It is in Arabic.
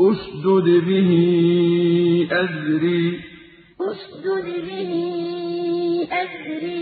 اشدد به أزري. اشدد به أزري.